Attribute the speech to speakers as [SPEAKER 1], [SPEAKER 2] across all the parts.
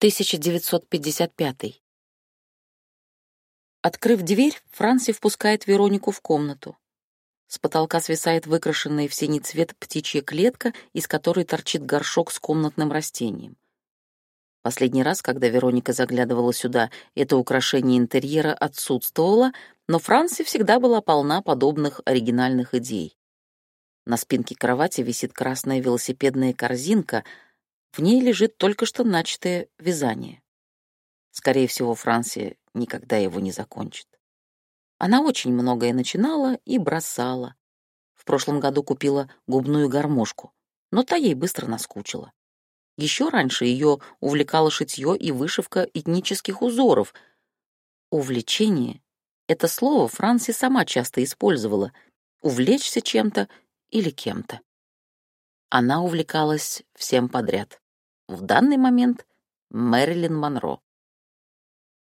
[SPEAKER 1] 1955. Открыв дверь, Франси впускает Веронику в комнату. С потолка свисает выкрашенная в синий цвет птичья клетка, из которой торчит горшок с комнатным растением. Последний раз, когда Вероника заглядывала сюда, это украшение интерьера отсутствовало, но Франси всегда была полна подобных оригинальных идей. На спинке кровати висит красная велосипедная корзинка — в ней лежит только что начатое вязание. Скорее всего, Франция никогда его не закончит. Она очень многое начинала и бросала. В прошлом году купила губную гармошку, но та ей быстро наскучила. Еще раньше ее увлекало шитье и вышивка этнических узоров. Увлечение — это слово Франси сама часто использовала — увлечься чем-то или кем-то. Она увлекалась всем подряд. В данный момент Мэрилин Монро.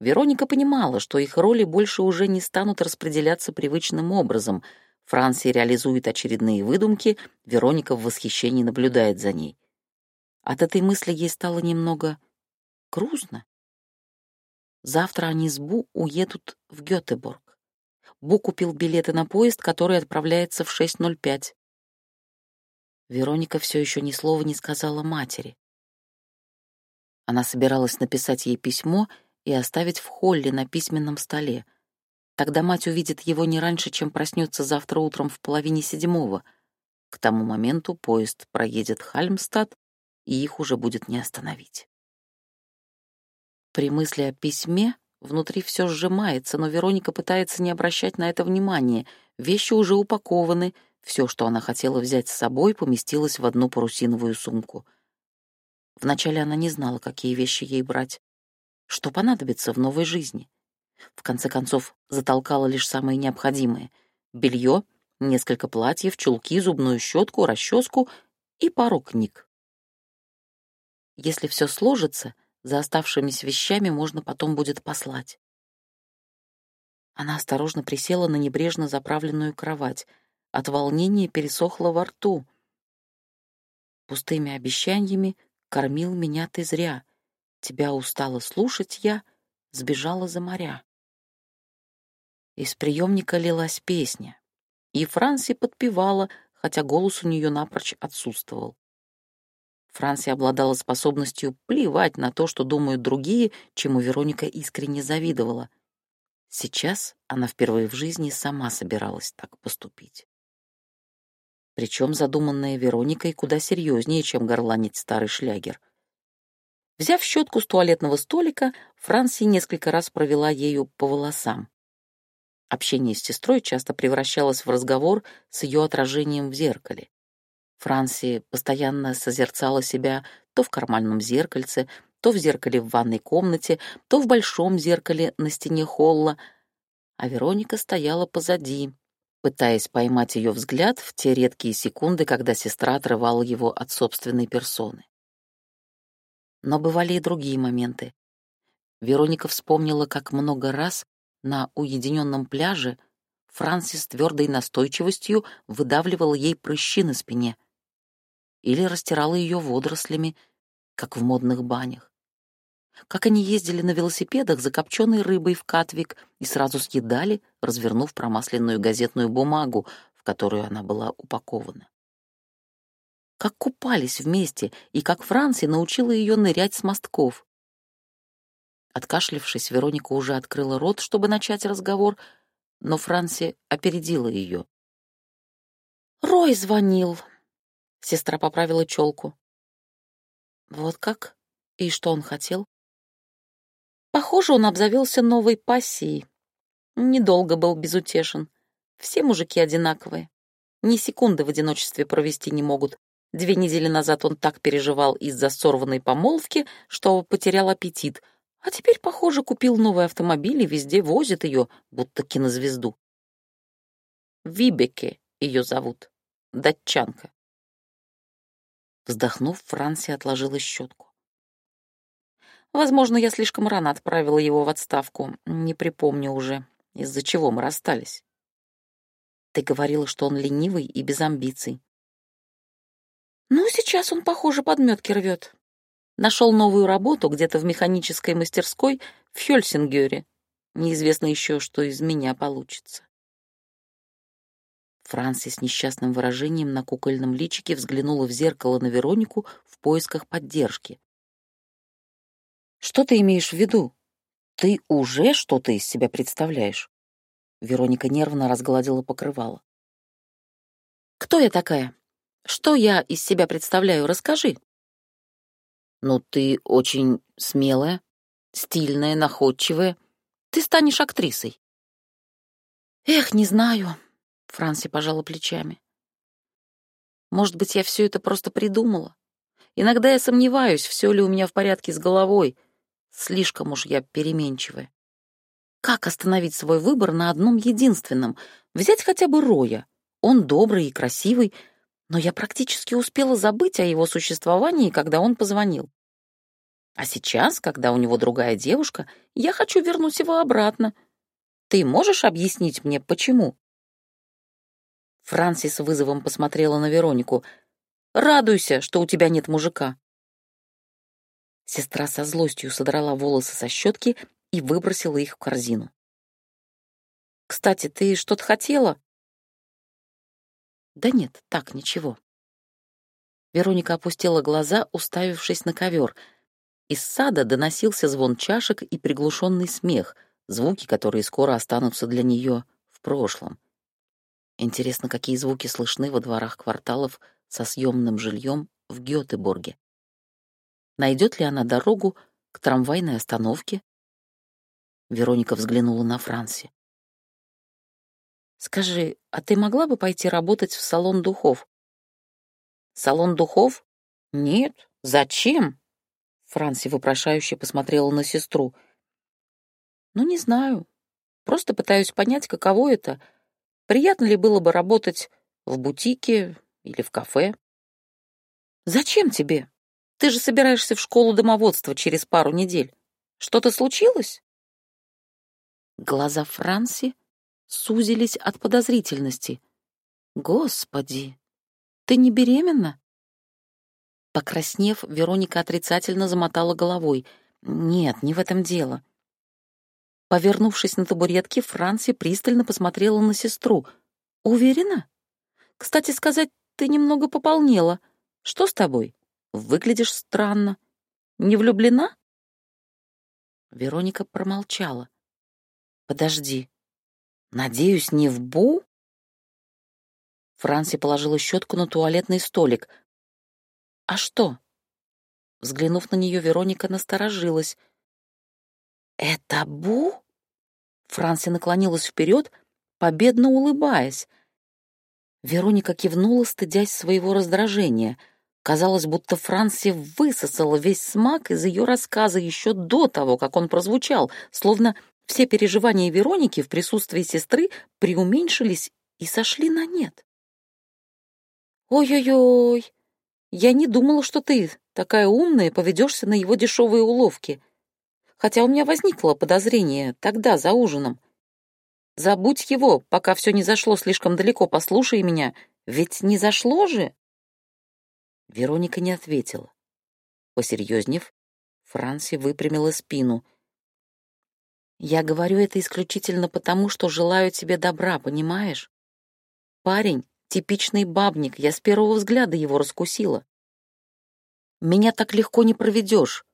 [SPEAKER 1] Вероника понимала, что их роли больше уже не станут распределяться привычным образом. Франция реализует очередные выдумки, Вероника в восхищении наблюдает за ней. От этой мысли ей стало немного грустно. Завтра они с Бу уедут в Гётеборг. Бу купил билеты на поезд, который отправляется в 6.05. Вероника все еще ни слова не сказала матери. Она собиралась написать ей письмо и оставить в холле на письменном столе. Тогда мать увидит его не раньше, чем проснется завтра утром в половине седьмого. К тому моменту поезд проедет Хальмстад, и их уже будет не остановить. При мысли о письме внутри все сжимается, но Вероника пытается не обращать на это внимания. Вещи уже упакованы — все, что она хотела взять с собой, поместилось в одну парусиновую сумку. Вначале она не знала, какие вещи ей брать, что понадобится в новой жизни. В конце концов, затолкала лишь самое необходимое — белье, несколько платьев, чулки, зубную щетку, расческу и пару книг. Если все сложится, за оставшимися вещами можно потом будет послать. Она осторожно присела на небрежно заправленную кровать — от волнения пересохло во рту. Пустыми обещаниями кормил меня ты зря. Тебя устала слушать я, сбежала за моря. Из приемника лилась песня, и Франси подпевала, хотя голос у нее напрочь отсутствовал. Франси обладала способностью плевать на то, что думают другие, чему Вероника искренне завидовала. Сейчас она впервые в жизни сама собиралась так поступить причем задуманная Вероникой куда серьезнее, чем горланить старый шлягер. Взяв щетку с туалетного столика, Франси несколько раз провела ею по волосам. Общение с сестрой часто превращалось в разговор с ее отражением в зеркале. Франси постоянно созерцала себя то в карманном зеркальце, то в зеркале в ванной комнате, то в большом зеркале на стене холла, а Вероника стояла позади, пытаясь поймать ее взгляд в те редкие секунды, когда сестра отрывала его от собственной персоны. Но бывали и другие моменты. Вероника вспомнила, как много раз на уединенном пляже Франсис твердой настойчивостью выдавливала ей прыщи на спине или растирала ее водорослями, как в модных банях как они ездили на велосипедах за копченой рыбой в Катвик и сразу съедали, развернув промасленную газетную бумагу, в которую она была упакована. Как купались вместе, и как Франси научила ее нырять с мостков. Откашлившись, Вероника уже открыла рот, чтобы начать разговор, но Франси опередила ее. «Рой звонил», — сестра поправила челку. «Вот как? И что он хотел?» Похоже, он обзавелся новой пассией. Недолго был безутешен. Все мужики одинаковые. Ни секунды в одиночестве провести не могут. Две недели назад он так переживал из-за сорванной помолвки, что потерял аппетит. А теперь, похоже, купил новый автомобиль и везде возит ее, будто кинозвезду. Вибеке ее зовут. Датчанка. Вздохнув, Франси отложила щетку. Возможно, я слишком рано отправила его в отставку. Не припомню уже, из-за чего мы расстались. Ты говорила, что он ленивый и без амбиций. Ну, сейчас он, похоже, подметки рвет. Нашел новую работу где-то в механической мастерской в Хельсингере. Неизвестно еще, что из меня получится. Франси с несчастным выражением на кукольном личике взглянула в зеркало на Веронику в поисках поддержки. «Что ты имеешь в виду? Ты уже что-то из себя представляешь?» Вероника нервно разгладила покрывало. «Кто я такая? Что я из себя представляю? Расскажи». «Ну, ты очень смелая, стильная, находчивая. Ты станешь актрисой». «Эх, не знаю», — Франси пожала плечами. «Может быть, я все это просто придумала? Иногда я сомневаюсь, все ли у меня в порядке с головой. Слишком уж я переменчивая. Как остановить свой выбор на одном единственном? Взять хотя бы Роя. Он добрый и красивый, но я практически успела забыть о его существовании, когда он позвонил. А сейчас, когда у него другая девушка, я хочу вернуть его обратно. Ты можешь объяснить мне, почему?» Франсис вызовом посмотрела на Веронику. «Радуйся, что у тебя нет мужика». Сестра со злостью содрала волосы со щетки и выбросила их в корзину. «Кстати, ты что-то хотела?» «Да нет, так, ничего». Вероника опустила глаза, уставившись на ковер. Из сада доносился звон чашек и приглушенный смех, звуки, которые скоро останутся для нее в прошлом. Интересно, какие звуки слышны во дворах кварталов со съемным жильем в Гетеборге. Найдет ли она дорогу к трамвайной остановке, Вероника взглянула на Франси. «Скажи, а ты могла бы пойти работать в салон духов?» «Салон духов? Нет. Зачем?» Франси вопрошающе посмотрела на сестру. «Ну, не знаю. Просто пытаюсь понять, каково это. Приятно ли было бы работать в бутике или в кафе?» «Зачем тебе? Ты же собираешься в школу домоводства через пару недель. Что-то случилось?» Глаза Франси сузились от подозрительности. «Господи, ты не беременна?» Покраснев, Вероника отрицательно замотала головой. «Нет, не в этом дело». Повернувшись на табуретке, Франси пристально посмотрела на сестру. «Уверена? Кстати сказать, ты немного пополнела. Что с тобой? Выглядишь странно. Не влюблена?» Вероника промолчала. Подожди. Надеюсь, не в Бу? Франси положила щетку на туалетный столик. А что? Взглянув на нее, Вероника насторожилась. «Это Бу?» Франси наклонилась вперед, победно улыбаясь. Вероника кивнула, стыдясь своего раздражения. Казалось, будто Франси высосала весь смак из ее рассказа еще до того, как он прозвучал, словно все переживания Вероники в присутствии сестры преуменьшились и сошли на нет. «Ой-ой-ой, я не думала, что ты, такая умная, поведешься на его дешевые уловки. Хотя у меня возникло подозрение тогда, за ужином. Забудь его, пока все не зашло слишком далеко, послушай меня, ведь не зашло же?» Вероника не ответила. Посерьезнев, Франси выпрямила спину — я говорю это исключительно потому, что желаю тебе добра, понимаешь? Парень — типичный бабник, я с первого взгляда его раскусила. Меня так легко не проведешь.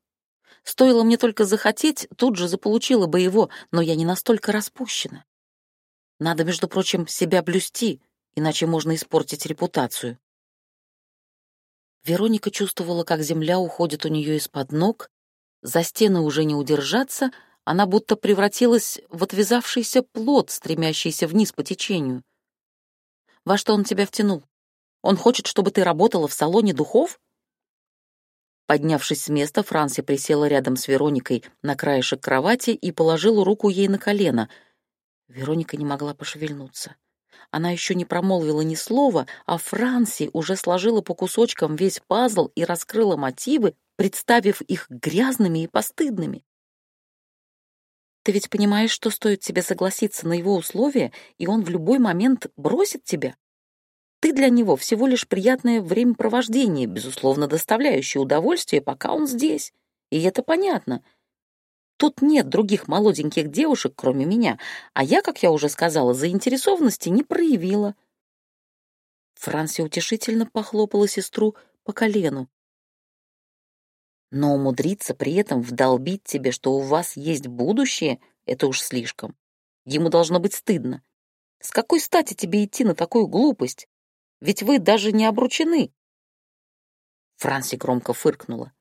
[SPEAKER 1] Стоило мне только захотеть, тут же заполучила бы его, но я не настолько распущена. Надо, между прочим, себя блюсти, иначе можно испортить репутацию. Вероника чувствовала, как земля уходит у нее из-под ног, за стены уже не удержаться — она будто превратилась в отвязавшийся плод, стремящийся вниз по течению. Во что он тебя втянул? Он хочет, чтобы ты работала в салоне духов? Поднявшись с места, Франси присела рядом с Вероникой на краешек кровати и положила руку ей на колено. Вероника не могла пошевельнуться. Она еще не промолвила ни слова, а Франси уже сложила по кусочкам весь пазл и раскрыла мотивы, представив их грязными и постыдными. Ты ведь понимаешь, что стоит тебе согласиться на его условия, и он в любой момент бросит тебя? Ты для него всего лишь приятное времяпровождение, безусловно, доставляющее удовольствие, пока он здесь. И это понятно. Тут нет других молоденьких девушек, кроме меня, а я, как я уже сказала, заинтересованности не проявила. Франси утешительно похлопала сестру по колену. Но умудриться при этом вдолбить тебе, что у вас есть будущее, это уж слишком. Ему должно быть стыдно. С какой стати тебе идти на такую глупость? Ведь вы даже не обручены. Франси громко фыркнула.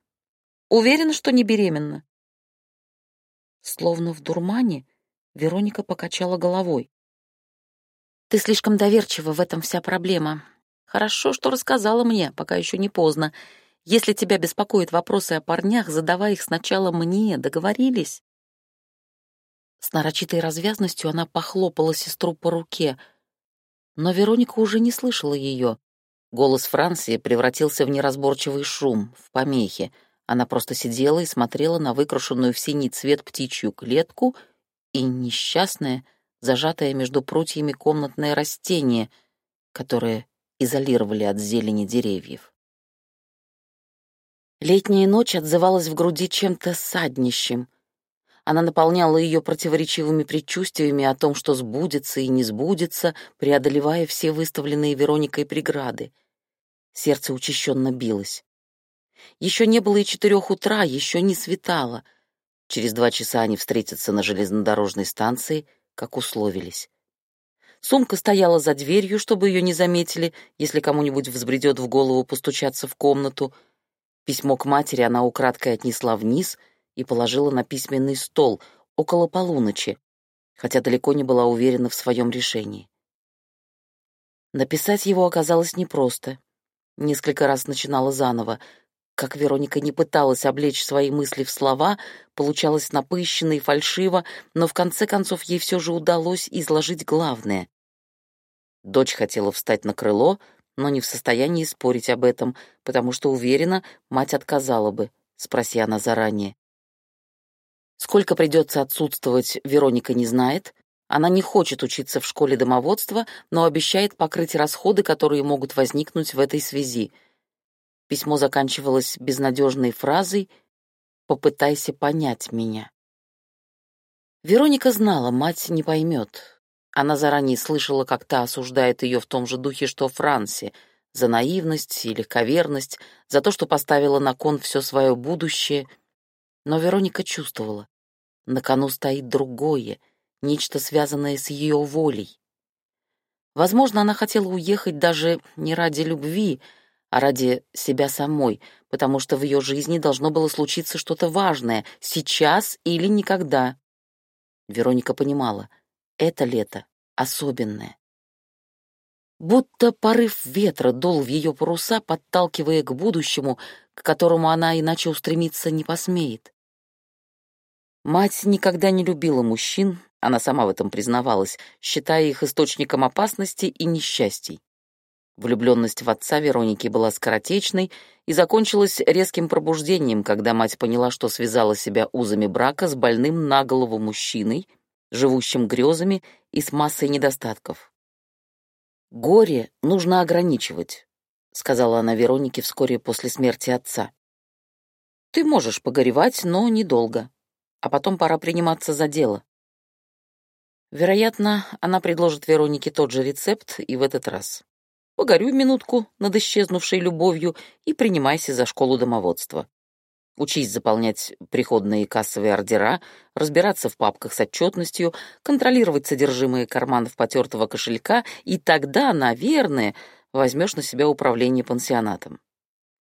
[SPEAKER 1] Уверена, что не беременна. Словно в дурмане, Вероника покачала головой. Ты слишком доверчива, в этом вся проблема. Хорошо, что рассказала мне, пока еще не поздно. Если тебя беспокоят вопросы о парнях, задавай их сначала мне, договорились?» С нарочитой развязностью она похлопала сестру по руке, но Вероника уже не слышала ее. Голос Франции превратился в неразборчивый шум, в помехи. Она просто сидела и смотрела на выкрашенную в синий цвет птичью клетку и несчастное, зажатое между прутьями комнатное растение, которое изолировали от зелени деревьев. Летняя ночь отзывалась в груди чем-то саднищем. Она наполняла ее противоречивыми предчувствиями о том, что сбудется и не сбудется, преодолевая все выставленные Вероникой преграды. Сердце учащенно билось. Еще не было и четырех утра, еще не светало. Через два часа они встретятся на железнодорожной станции, как условились. Сумка стояла за дверью, чтобы ее не заметили, если кому-нибудь взбредет в голову постучаться в комнату — Письмо к матери она украдкой отнесла вниз и положила на письменный стол около полуночи, хотя далеко не была уверена в своем решении. Написать его оказалось непросто. Несколько раз начинала заново. Как Вероника не пыталась облечь свои мысли в слова, получалось напыщенно и фальшиво, но в конце концов ей все же удалось изложить главное. Дочь хотела встать на крыло, но не в состоянии спорить об этом, потому что уверена, мать отказала бы, спроси она заранее. Сколько придется отсутствовать, Вероника не знает. Она не хочет учиться в школе домоводства, но обещает покрыть расходы, которые могут возникнуть в этой связи. Письмо заканчивалось безнадежной фразой «Попытайся понять меня». Вероника знала, мать не поймет, она заранее слышала, как та осуждает ее в том же духе, что Франси, за наивность и легковерность, за то, что поставила на кон все свое будущее. Но Вероника чувствовала, на кону стоит другое, нечто связанное с ее волей. Возможно, она хотела уехать даже не ради любви, а ради себя самой, потому что в ее жизни должно было случиться что-то важное, сейчас или никогда. Вероника понимала — это лето особенное. Будто порыв ветра дул в ее паруса, подталкивая к будущему, к которому она иначе устремиться не посмеет. Мать никогда не любила мужчин, она сама в этом признавалась, считая их источником опасности и несчастий. Влюбленность в отца Вероники была скоротечной и закончилась резким пробуждением, когда мать поняла, что связала себя узами брака с больным на голову мужчиной — живущим грезами и с массой недостатков. «Горе нужно ограничивать», — сказала она Веронике вскоре после смерти отца. «Ты можешь погоревать, но недолго, а потом пора приниматься за дело». Вероятно, она предложит Веронике тот же рецепт и в этот раз. Погорюй минутку над исчезнувшей любовью и принимайся за школу домоводства. Учись заполнять приходные кассовые ордера, разбираться в папках с отчетностью, контролировать содержимое карманов потертого кошелька, и тогда, наверное, возьмешь на себя управление пансионатом.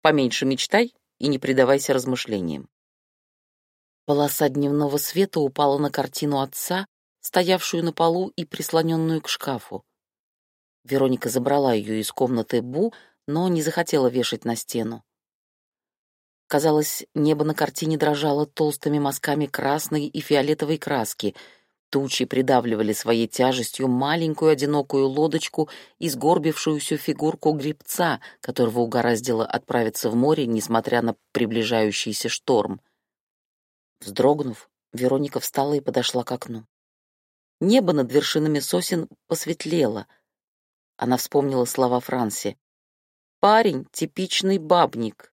[SPEAKER 1] Поменьше мечтай и не предавайся размышлениям. Полоса дневного света упала на картину отца, стоявшую на полу и прислоненную к шкафу. Вероника забрала ее из комнаты Бу, но не захотела вешать на стену. Казалось, небо на картине дрожало толстыми мазками красной и фиолетовой краски. Тучи придавливали своей тяжестью маленькую одинокую лодочку и сгорбившуюся фигурку гребца, которого угораздило отправиться в море, несмотря на приближающийся шторм. Вздрогнув, Вероника встала и подошла к окну. Небо над вершинами сосен посветлело. Она вспомнила слова Франси. «Парень — типичный бабник».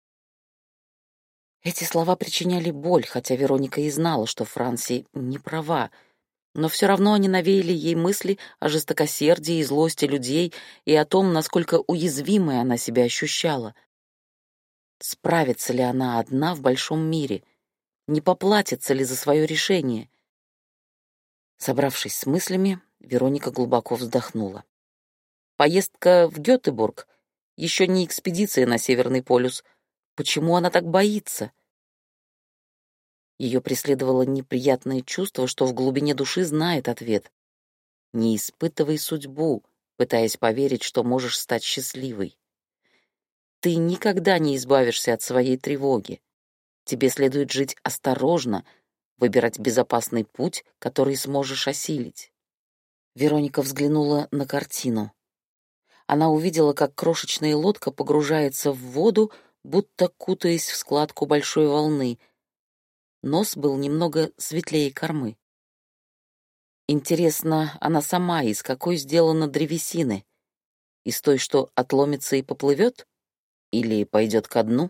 [SPEAKER 1] Эти слова причиняли боль, хотя Вероника и знала, что Франси не права, но все равно они навеяли ей мысли о жестокосердии и злости людей и о том, насколько уязвимой она себя ощущала. Справится ли она одна в большом мире? Не поплатится ли за свое решение? Собравшись с мыслями, Вероника глубоко вздохнула. Поездка в Гетеборг еще не экспедиция на Северный полюс. Почему она так боится? Ее преследовало неприятное чувство, что в глубине души знает ответ. Не испытывай судьбу, пытаясь поверить, что можешь стать счастливой. Ты никогда не избавишься от своей тревоги. Тебе следует жить осторожно, выбирать безопасный путь, который сможешь осилить. Вероника взглянула на картину она увидела, как крошечная лодка погружается в воду, будто кутаясь в складку большой волны. Нос был немного светлее кормы. Интересно, она сама из какой сделана древесины? Из той, что отломится и поплывет? Или пойдет ко дну?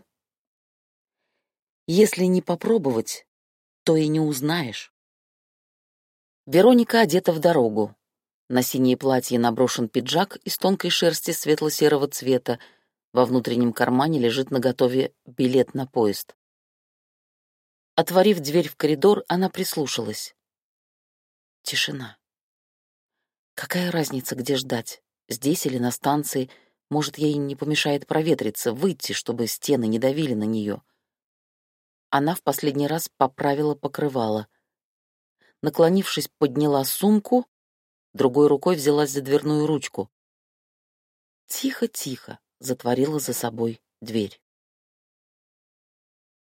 [SPEAKER 1] Если не попробовать, то и не узнаешь. Вероника одета в дорогу. На синее платье наброшен пиджак из тонкой шерсти светло-серого цвета. Во внутреннем кармане лежит наготове билет на поезд. Отворив дверь в коридор, она прислушалась. Тишина. Какая разница, где ждать? Здесь или на станции? Может, ей не помешает проветриться, выйти, чтобы стены не давили на нее. Она в последний раз поправила покрывало. Наклонившись, подняла сумку другой рукой взялась за дверную ручку. Тихо-тихо затворила за собой дверь.